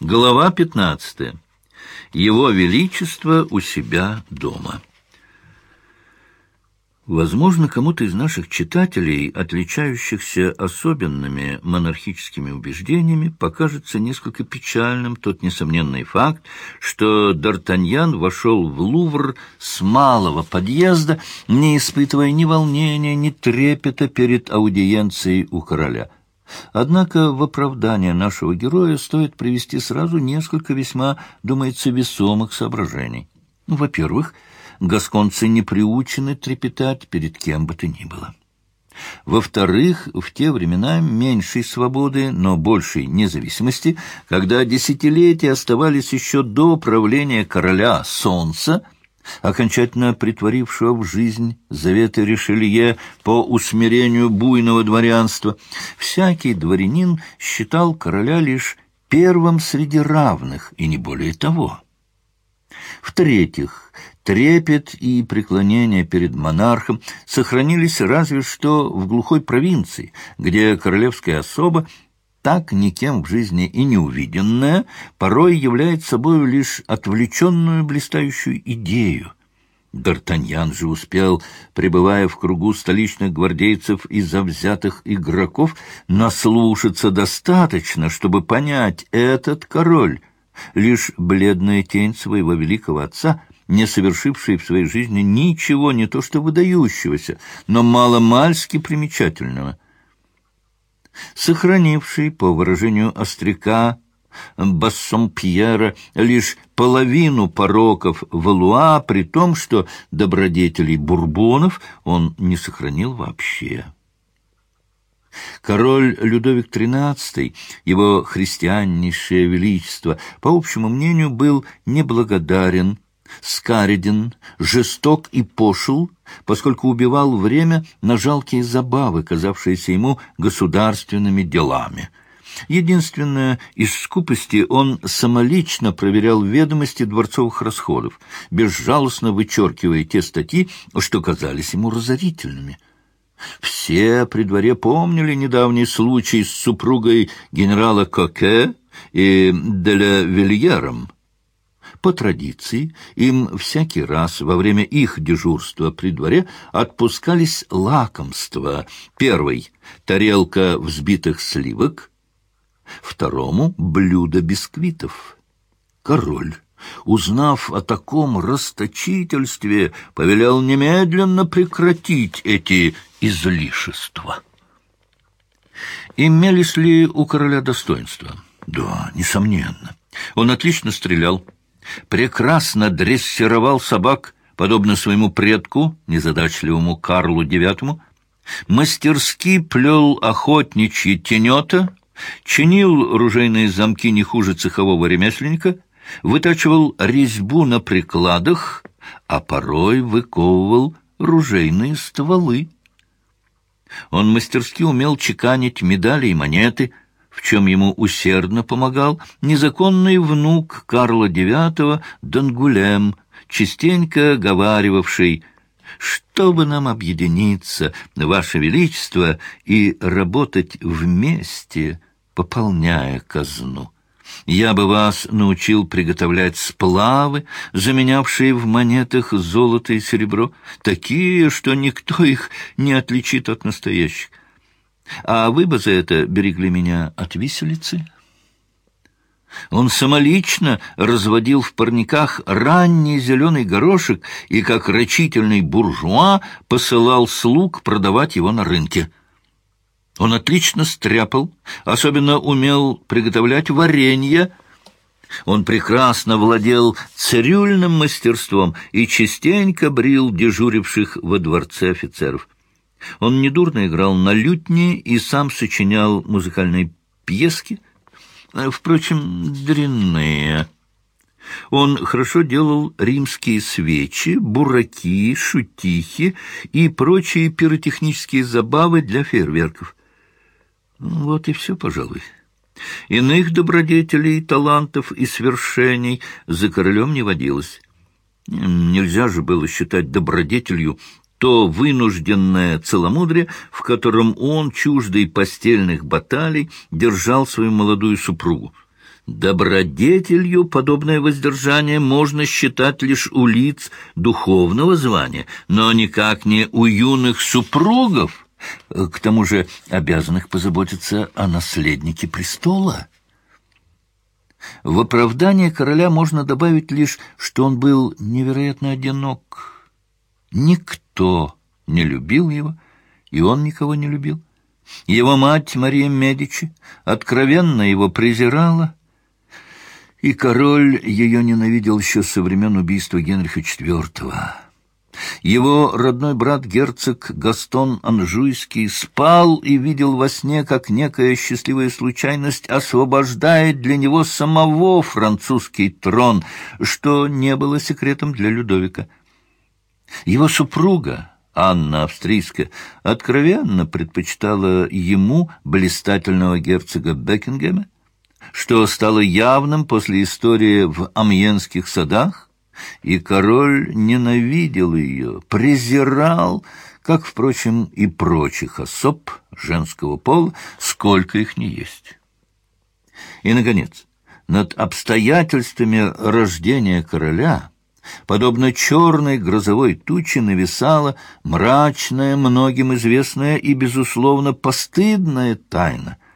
Глава 15. Его Величество у себя дома. Возможно, кому-то из наших читателей, отличающихся особенными монархическими убеждениями, покажется несколько печальным тот несомненный факт, что Д'Артаньян вошел в Лувр с малого подъезда, не испытывая ни волнения, ни трепета перед аудиенцией у короля — Однако в оправдание нашего героя стоит привести сразу несколько весьма, думается, весомых соображений. Ну, во-первых, гасконцы не приучены трепетать перед кем бы то ни было. Во-вторых, в те времена меньшей свободы, но большей независимости, когда десятилетия оставались еще до правления короля Солнца, окончательно притворившего в жизнь заветы Ришелье по усмирению буйного дворянства, всякий дворянин считал короля лишь первым среди равных, и не более того. В-третьих, трепет и преклонение перед монархом сохранились разве что в глухой провинции, где королевская особа так никем в жизни и не увиденное, порой является собой лишь отвлеченную блистающую идею. Д'Артаньян же успел, пребывая в кругу столичных гвардейцев и завзятых игроков, наслушаться достаточно, чтобы понять, этот король — лишь бледная тень своего великого отца — не совершивший в своей жизни ничего не то что выдающегося, но маломальски примечательного — сохранивший, по выражению остряка Бассомпьера, лишь половину пороков Валуа, при том, что добродетелей бурбонов он не сохранил вообще. Король Людовик XIII, его христианнейшее величество, по общему мнению, был неблагодарен, скареден, жесток и пошел, поскольку убивал время на жалкие забавы, казавшиеся ему государственными делами. Единственное, из скупости он самолично проверял ведомости дворцовых расходов, безжалостно вычеркивая те статьи, что казались ему разорительными. Все при дворе помнили недавний случай с супругой генерала Коке и Деля Вильером, по традиции им всякий раз во время их дежурства при дворе отпускались лакомства. Первый — тарелка взбитых сливок, второму — блюдо бисквитов. Король, узнав о таком расточительстве, повелел немедленно прекратить эти излишества. Имелись ли у короля достоинства? Да, несомненно. Он отлично стрелял, прекрасно дрессировал собак, подобно своему предку, незадачливому Карлу IX, мастерски плел охотничьи тенета, чинил ружейные замки не хуже цехового ремесленника, вытачивал резьбу на прикладах, а порой выковывал ружейные стволы. Он мастерски умел чеканить медали и монеты — в чем ему усердно помогал незаконный внук Карла IX Донгулем, частенько говаривавший «Чтобы нам объединиться, Ваше Величество, и работать вместе, пополняя казну». Я бы вас научил приготовлять сплавы, заменявшие в монетах золото и серебро, такие, что никто их не отличит от настоящих. А вы бы за это берегли меня от виселицы? Он самолично разводил в парниках ранний зеленый горошек и, как рачительный буржуа, посылал слуг продавать его на рынке. Он отлично стряпал, особенно умел приготовлять варенье. Он прекрасно владел цирюльным мастерством и частенько брил дежуривших во дворце офицеров. Он недурно играл на лютне и сам сочинял музыкальные пьески, э, впрочем, дрянные. Он хорошо делал римские свечи, бураки, шутихи и прочие пиротехнические забавы для фейерверков. Вот и все, пожалуй. Иных добродетелей, талантов и свершений за королем не водилось. Нельзя же было считать добродетелью то вынужденное целомудрие, в котором он, чуждый постельных баталий, держал свою молодую супругу. Добродетелью подобное воздержание можно считать лишь у лиц духовного звания, но никак не у юных супругов, к тому же обязанных позаботиться о наследнике престола. В оправдание короля можно добавить лишь, что он был невероятно одинок. Никто не любил его, и он никого не любил. Его мать Мария Медичи откровенно его презирала, и король ее ненавидел еще со времен убийства Генриха IV. Его родной брат герцог Гастон Анжуйский спал и видел во сне, как некая счастливая случайность освобождает для него самого французский трон, что не было секретом для Людовика. Его супруга, Анна Австрийская, откровенно предпочитала ему блистательного герцога Бекингема, что стало явным после истории в Амьенских садах, и король ненавидел ее, презирал, как, впрочем, и прочих особ женского пола, сколько их не есть. И, наконец, над обстоятельствами рождения короля, подобно черной грозовой туче, нависала мрачная, многим известная и, безусловно, постыдная тайна —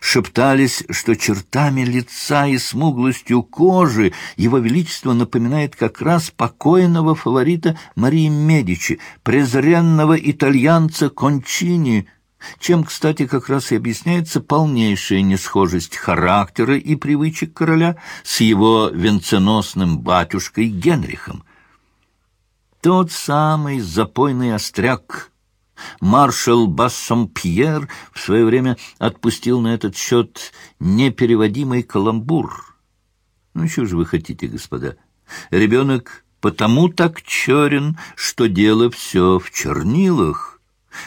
Шептались, что чертами лица и смуглостью кожи его величество напоминает как раз покойного фаворита Марии Медичи, презренного итальянца Кончини, чем, кстати, как раз и объясняется полнейшая несхожесть характера и привычек короля с его венценосным батюшкой Генрихом. Тот самый запойный остряк — Маршал Бассомпьер в свое время отпустил на этот счет непереводимый каламбур. Ну, что же вы хотите, господа? Ребенок потому так черен, что дело все в чернилах.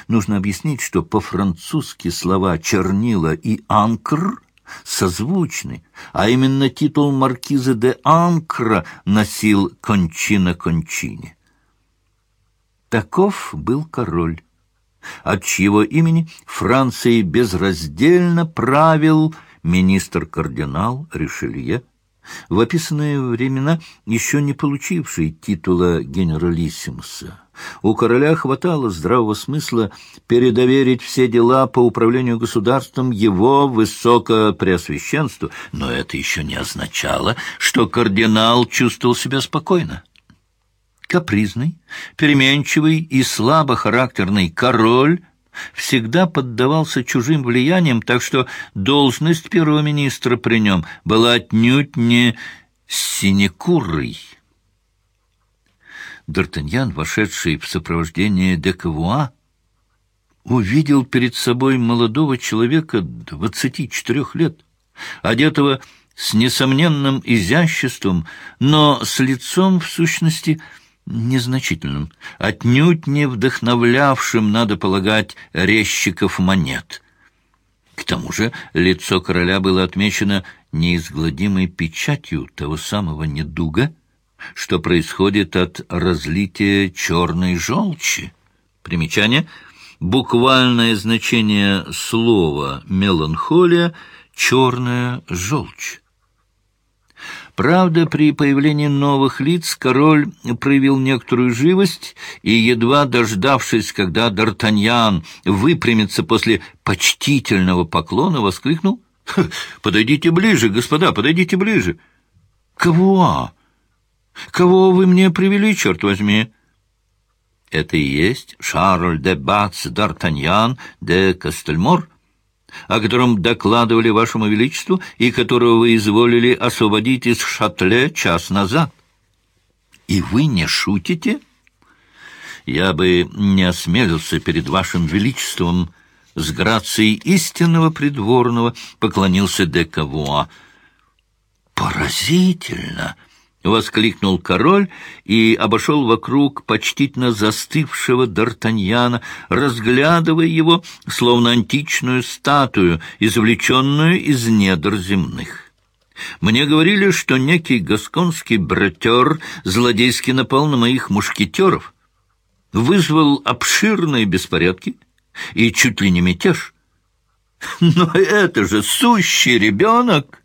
Нужно объяснить, что по-французски слова «чернила» и «анкр» созвучны, а именно титул маркиза де Анкра носил Кончина Кончини. Таков был король от чьего имени Францией безраздельно правил министр-кардинал Ришелье, в описанные времена еще не получивший титула генералиссимуса. У короля хватало здравого смысла передоверить все дела по управлению государством его высокопреосвященству, но это еще не означало, что кардинал чувствовал себя спокойно. Капризный, переменчивый и слабохарактерный король всегда поддавался чужим влияниям, так что должность первого министра при нем была отнюдь не синекурой. Д'Артаньян, вошедший в сопровождение Декавуа, увидел перед собой молодого человека двадцати четырех лет, одетого с несомненным изяществом, но с лицом, в сущности, незначительным, отнюдь не вдохновлявшим, надо полагать, резчиков монет. К тому же лицо короля было отмечено неизгладимой печатью того самого недуга, что происходит от разлития черной желчи. Примечание. Буквальное значение слова «меланхолия» — «черная желчь». Правда, при появлении новых лиц король проявил некоторую живость и, едва дождавшись, когда Д'Артаньян выпрямится после почтительного поклона, воскликнул «Подойдите ближе, господа, подойдите ближе!» «Кого? Кого вы мне привели, черт возьми?» «Это и есть Шарль де Бац Д'Артаньян де Кастельмор?» о котором докладывали вашему величеству и которого вы изволили освободить из шатле час назад. И вы не шутите? Я бы не осмелился перед вашим величеством с грацией истинного придворного поклонился де Кавуа. Поразительно! — воскликнул король и обошел вокруг почтительно застывшего Д'Артаньяна, разглядывая его, словно античную статую, извлеченную из недр земных. Мне говорили, что некий гасконский братер злодейски напал на моих мушкетеров, вызвал обширные беспорядки и чуть ли не мятеж. Но это же сущий ребенок!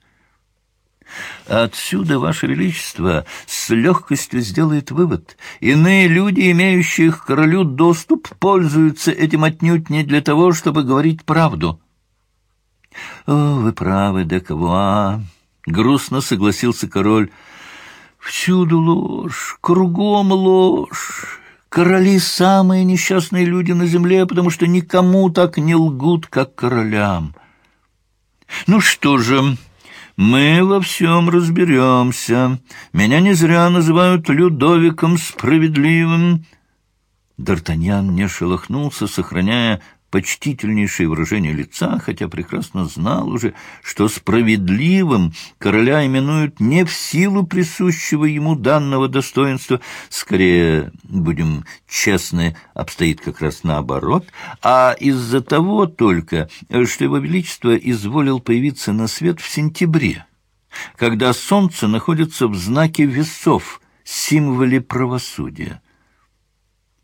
Отсюда, Ваше Величество, с легкостью сделает вывод. Иные люди, имеющие к королю доступ, пользуются этим отнюдь не для того, чтобы говорить правду. — О, вы правы, де Кавуа, — грустно согласился король. — Всюду ложь, кругом ложь. Короли — самые несчастные люди на земле, потому что никому так не лгут, как королям. Ну что же... Мы во всем разберемся. Меня не зря называют Людовиком Справедливым. Д'Артаньян не шелохнулся, сохраняя почтительнейшее выражение лица, хотя прекрасно знал уже, что справедливым короля именуют не в силу присущего ему данного достоинства, скорее, будем честны, обстоит как раз наоборот, а из-за того только, что его величество изволил появиться на свет в сентябре, когда солнце находится в знаке весов, символе правосудия.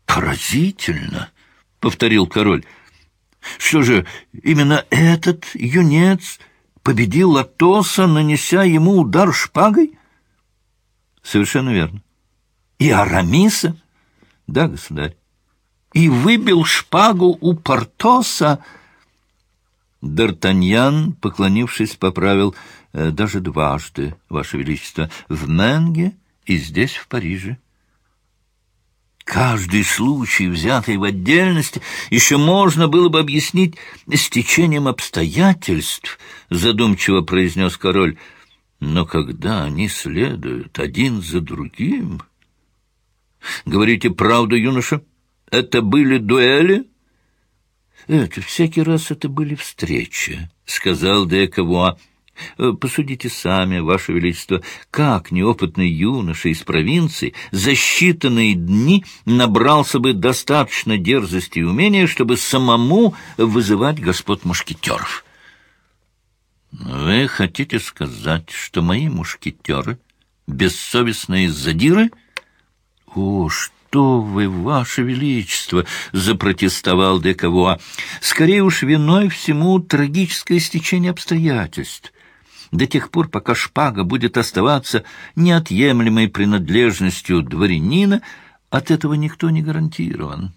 «Поразительно!» — повторил король — что же, именно этот юнец победил Атоса, нанеся ему удар шпагой? Совершенно верно. И Арамиса? Да, государь. И выбил шпагу у Портоса. Д'Артаньян, поклонившись, поправил э, даже дважды, Ваше Величество, в Менге и здесь, в Париже. Каждый случай, взятый в отдельности, еще можно было бы объяснить стечением обстоятельств, задумчиво произнес король. Но когда они следуют один за другим... Говорите правду, юноша? Это были дуэли? Это всякий раз это были встречи, сказал де Кавуа. Э, посудите сами, Ваше Величество, как неопытный юноша из провинции за считанные дни набрался бы достаточно дерзости и умения, чтобы самому вызывать господ мушкетеров. Вы хотите сказать, что мои мушкетеры — бессовестные задиры? О, что вы, ваше величество! — запротестовал Декавуа. — Скорее уж виной всему трагическое стечение обстоятельств до тех пор, пока шпага будет оставаться неотъемлемой принадлежностью дворянина, от этого никто не гарантирован.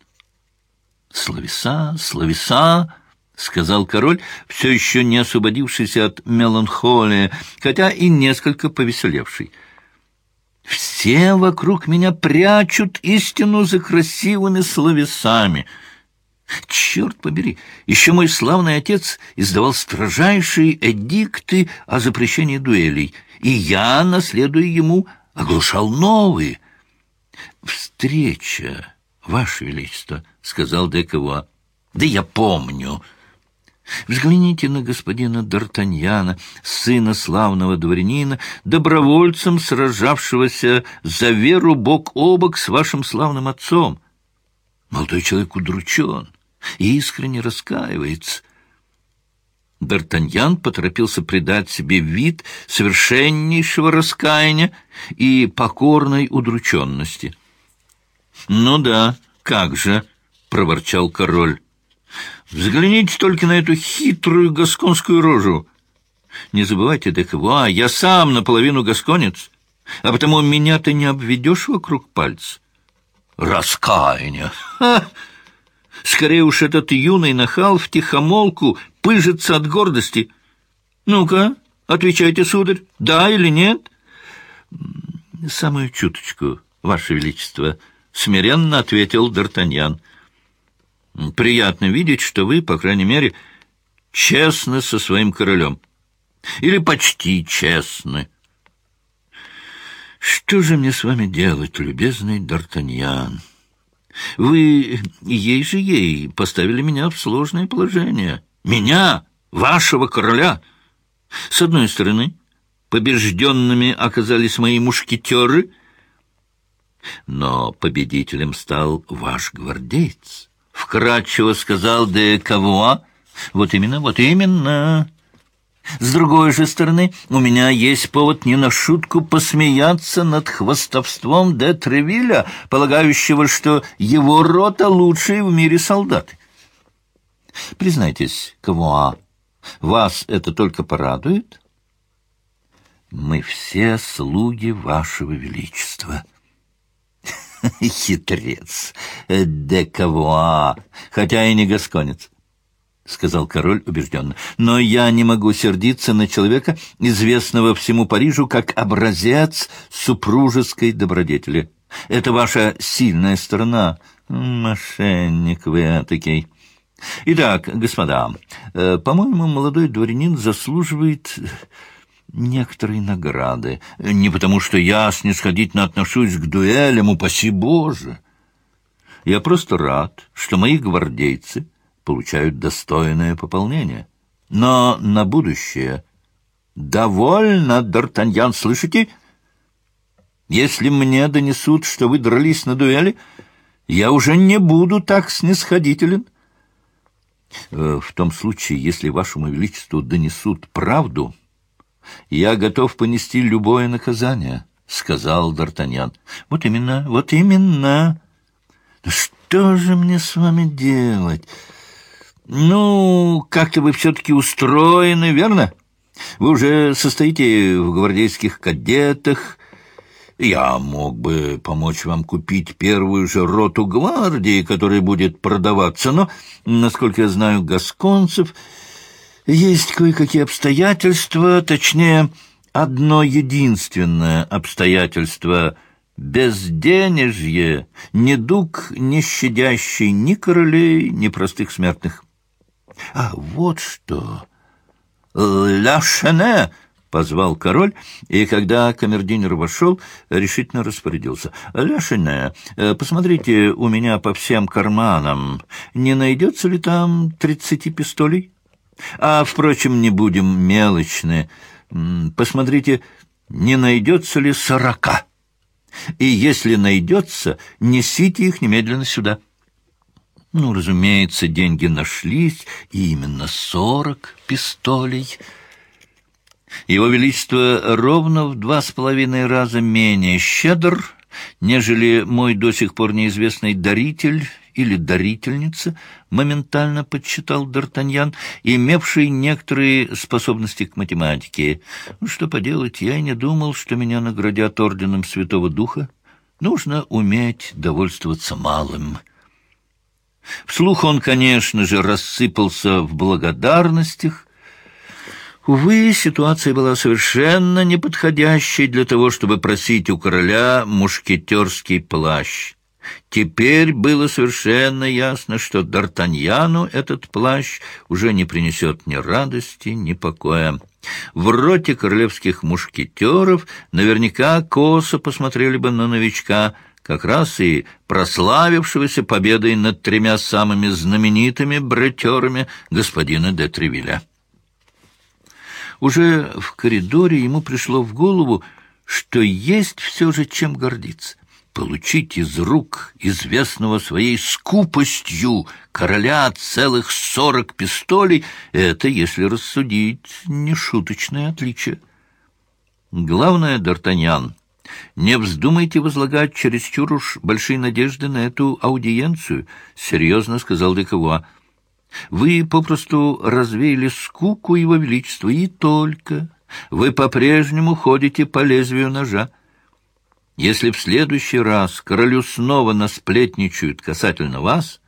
«Словеса, словеса!» — сказал король, все еще не освободившийся от меланхолии, хотя и несколько повеселевший. «Все вокруг меня прячут истину за красивыми словесами». Черт побери, еще мой славный отец издавал строжайшие эдикты о запрещении дуэлей, и я, наследуя ему, оглушал новые. «Встреча, Ваше Величество», — сказал Декова. «Да я помню». Взгляните на господина Д'Артаньяна, сына славного дворянина, добровольцем сражавшегося за веру бок о бок с вашим славным отцом. Молодой человек удручен и искренне раскаивается. Д'Артаньян поторопился придать себе вид совершеннейшего раскаяния и покорной удрученности. — Ну да, как же, — проворчал король. — Взгляните только на эту хитрую гасконскую рожу. Не забывайте, Декавуа, я сам наполовину гасконец, а потому меня ты не обведешь вокруг пальца. Раскаяние! Скорее уж этот юный нахал в тихомолку пыжится от гордости. Ну-ка, отвечайте, сударь, да или нет? Самую чуточку, Ваше Величество, смиренно ответил Д'Артаньян. Приятно видеть, что вы, по крайней мере, честны со своим королем. Или почти честны. Что же мне с вами делать, любезный Д'Артаньян? Вы ей же ей поставили меня в сложное положение. Меня, вашего короля. С одной стороны, побежденными оказались мои мушкетеры, но победителем стал ваш гвардейц. Вкратчиво сказал де Кавуа. Вот именно, вот именно. С другой же стороны, у меня есть повод не на шутку посмеяться над хвостовством де Тревиля, полагающего, что его рота лучшие в мире солдаты. Признайтесь, Кавуа, вас это только порадует? Мы все слуги вашего величества». Хитрец, де кого, хотя и не гасконец. — сказал король убежденно. — Но я не могу сердиться на человека, известного всему Парижу как образец супружеской добродетели. Это ваша сильная сторона. Мошенник вы этакий. Итак, господа, э, по-моему, молодой дворянин заслуживает некоторые награды. Не потому, что я снисходительно отношусь к дуэлям, упаси Боже. Я просто рад, что мои гвардейцы получают достойное пополнение. Но на будущее... «Довольно, Д'Артаньян, слышите? Если мне донесут, что вы дрались на дуэли, я уже не буду так снисходителен». Э, «В том случае, если вашему величеству донесут правду, я готов понести любое наказание», — сказал Д'Артаньян. «Вот именно, вот именно. Что же мне с вами делать?» «Ну, как-то вы все-таки устроены, верно? Вы уже состоите в гвардейских кадетах. Я мог бы помочь вам купить первую же роту гвардии, которая будет продаваться, но, насколько я знаю, гасконцев, есть кое-какие обстоятельства, точнее, одно единственное обстоятельство — безденежье, недуг, не щадящий ни королей, ни простых смертных. А вот что! «Ля Шене!» — позвал король, и когда камердинер вошел, решительно распорядился. «Ля Шене, э, посмотрите у меня по всем карманам, не найдется ли там тридцати пистолей? А, впрочем, не будем мелочны. Посмотрите, не найдется ли сорока? И если найдется, несите их немедленно сюда». Ну, разумеется, деньги нашлись, и именно сорок пистолей. Его Величество ровно в два с половиной раза менее щедр, нежели мой до сих пор неизвестный даритель или дарительница, моментально подсчитал Д'Артаньян, имевший некоторые способности к математике. Ну, что поделать, я и не думал, что меня наградят орденом Святого Духа. Нужно уметь довольствоваться малым». Вслух он, конечно же, рассыпался в благодарностях. Увы, ситуация была совершенно неподходящей для того, чтобы просить у короля мушкетерский плащ. Теперь было совершенно ясно, что Д'Артаньяну этот плащ уже не принесет ни радости, ни покоя. В роте королевских мушкетеров наверняка косо посмотрели бы на новичка — как раз и прославившегося победой над тремя самыми знаменитыми братерами господина де Тревиля. Уже в коридоре ему пришло в голову, что есть все же чем гордиться. Получить из рук известного своей скупостью короля целых сорок пистолей — это, если рассудить, нешуточное отличие. Главное, Д'Артаньян — не вздумайте возлагать чересчур уж большие надежды на эту аудиенцию, — серьезно сказал Декова. Вы попросту развеяли скуку его величества, и только. Вы по-прежнему ходите по лезвию ножа. Если в следующий раз королю снова насплетничают касательно вас,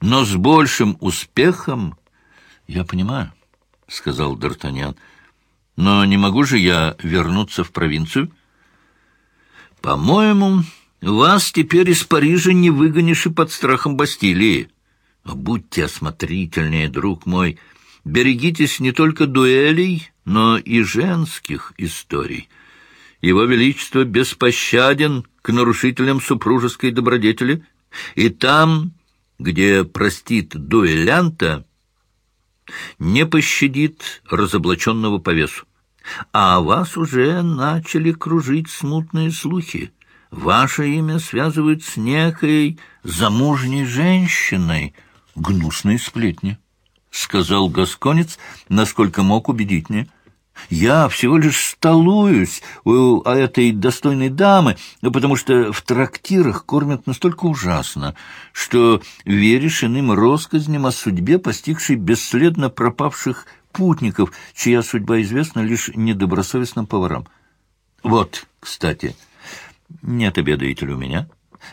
но с большим успехом... — Я понимаю, — сказал Д'Артаньян, — но не могу же я вернуться в провинцию? — по-моему, вас теперь из Парижа не выгонишь и под страхом Бастилии. Будьте осмотрительнее, друг мой. Берегитесь не только дуэлей, но и женских историй. Его Величество беспощаден к нарушителям супружеской добродетели, и там, где простит дуэлянта, не пощадит разоблаченного по весу. А о вас уже начали кружить смутные слухи. Ваше имя связывают с некой замужней женщиной. Гнусные сплетни, — сказал Гасконец, насколько мог убедительнее. Я всего лишь столуюсь у этой достойной дамы, потому что в трактирах кормят настолько ужасно, что веришь иным россказням о судьбе, постигшей бесследно пропавших путников, чья судьба известна лишь недобросовестным поварам. Вот, кстати, не отобедаете у меня?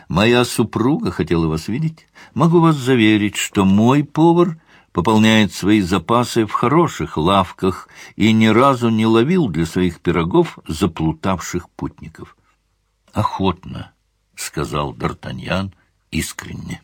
Моя супруга хотела вас видеть. Могу вас заверить, что мой повар пополняет свои запасы в хороших лавках и ни разу не ловил для своих пирогов заплутавших путников. — Охотно, — сказал Д'Артаньян искренне.